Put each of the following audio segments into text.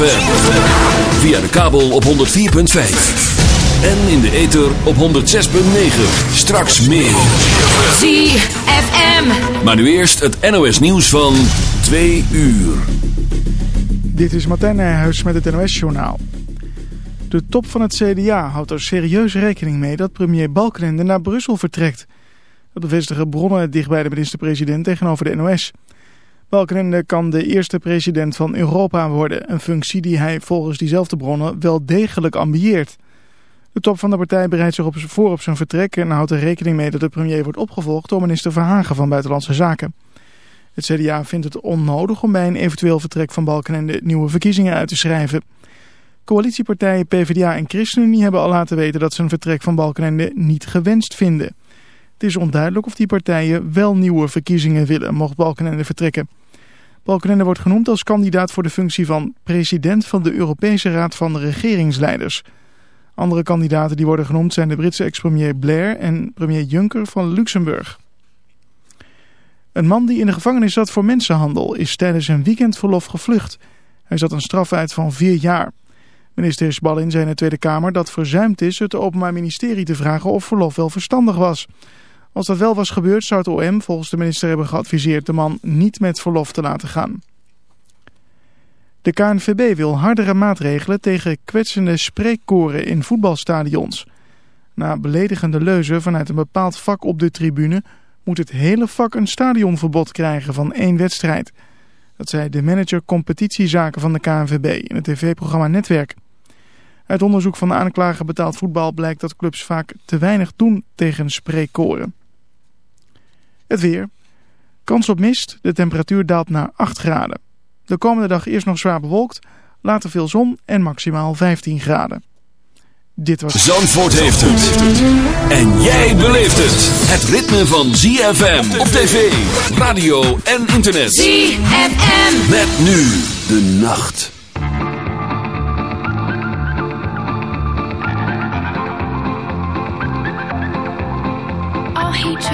ZFM. Via de kabel op 104.5. En in de ether op 106.9. Straks meer. ZFM. Maar nu eerst het NOS nieuws van 2 uur. Dit is Martijn Nijhuis met het NOS-journaal. De top van het CDA houdt er serieus rekening mee dat premier Balkenende naar Brussel vertrekt. Dat bevestigen bronnen dicht bij de minister-president tegenover de NOS. Balkenende kan de eerste president van Europa worden, een functie die hij volgens diezelfde bronnen wel degelijk ambieert. De top van de partij bereidt zich op, voor op zijn vertrek en houdt er rekening mee dat de premier wordt opgevolgd door minister Verhagen van Buitenlandse Zaken. Het CDA vindt het onnodig om bij een eventueel vertrek van Balkenende nieuwe verkiezingen uit te schrijven. Coalitiepartijen PvdA en ChristenUnie hebben al laten weten dat ze een vertrek van Balkenende niet gewenst vinden. Het is onduidelijk of die partijen wel nieuwe verkiezingen willen, mocht Balkenende vertrekken. Balkenende wordt genoemd als kandidaat voor de functie van president van de Europese Raad van Regeringsleiders. Andere kandidaten die worden genoemd zijn de Britse ex-premier Blair en premier Juncker van Luxemburg. Een man die in de gevangenis zat voor mensenhandel is tijdens een weekendverlof gevlucht. Hij zat een straf uit van vier jaar. Minister Isballin zei in de Tweede Kamer dat verzuimd is het Openbaar Ministerie te vragen of verlof wel verstandig was. Als dat wel was gebeurd zou het OM volgens de minister hebben geadviseerd de man niet met verlof te laten gaan. De KNVB wil hardere maatregelen tegen kwetsende spreekkoren in voetbalstadions. Na beledigende leuzen vanuit een bepaald vak op de tribune moet het hele vak een stadionverbod krijgen van één wedstrijd. Dat zei de manager competitiezaken van de KNVB in het tv-programma Netwerk. Uit onderzoek van de aanklager betaald voetbal blijkt dat clubs vaak te weinig doen tegen spreekkoren. Het weer. Kans op mist. De temperatuur daalt naar 8 graden. De komende dag eerst nog zwaar bewolkt. Later veel zon en maximaal 15 graden. Dit was... Zandvoort heeft het. En jij beleeft het. Het ritme van ZFM op tv, radio en internet. ZFM. Met nu de nacht.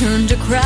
Need another turn to cry.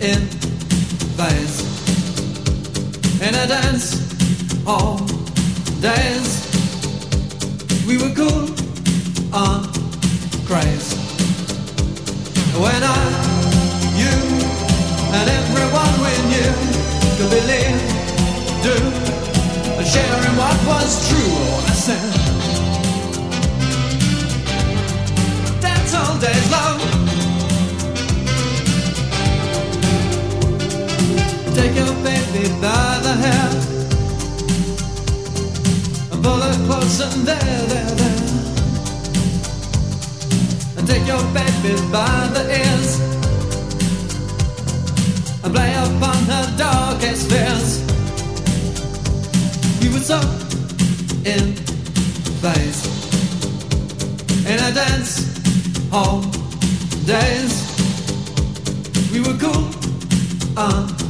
In phase in a dance all days. We were cool on craze. When I, you, and everyone we knew could believe, do, and sharing what was true. I said, dance all days long. Take your baby by the hair and pull her close and there, there, there and take your baby by the ears and play upon her darkest fears. We were so in phase in a dance hall days. We were cool on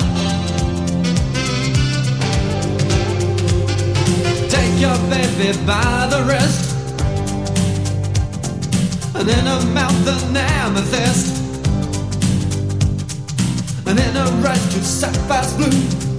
Your baby by the wrist. And in her mouth an amethyst and in a red to sapphire's blue.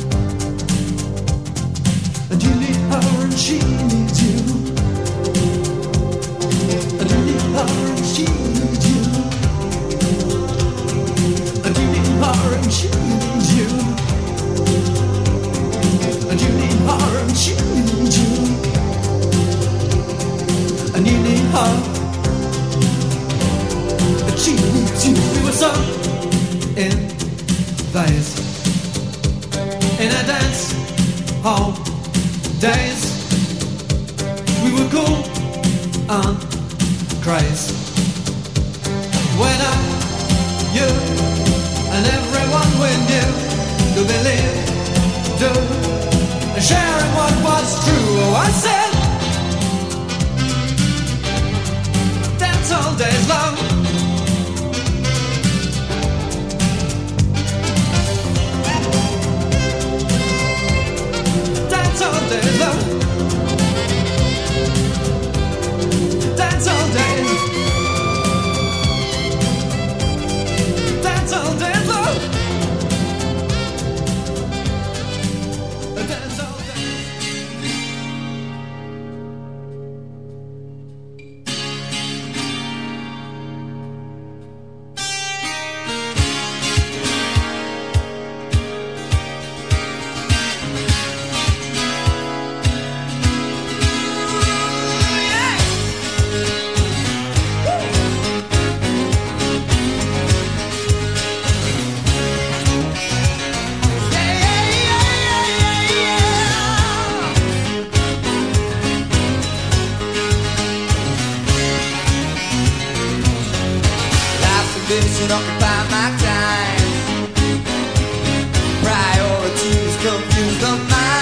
Mind.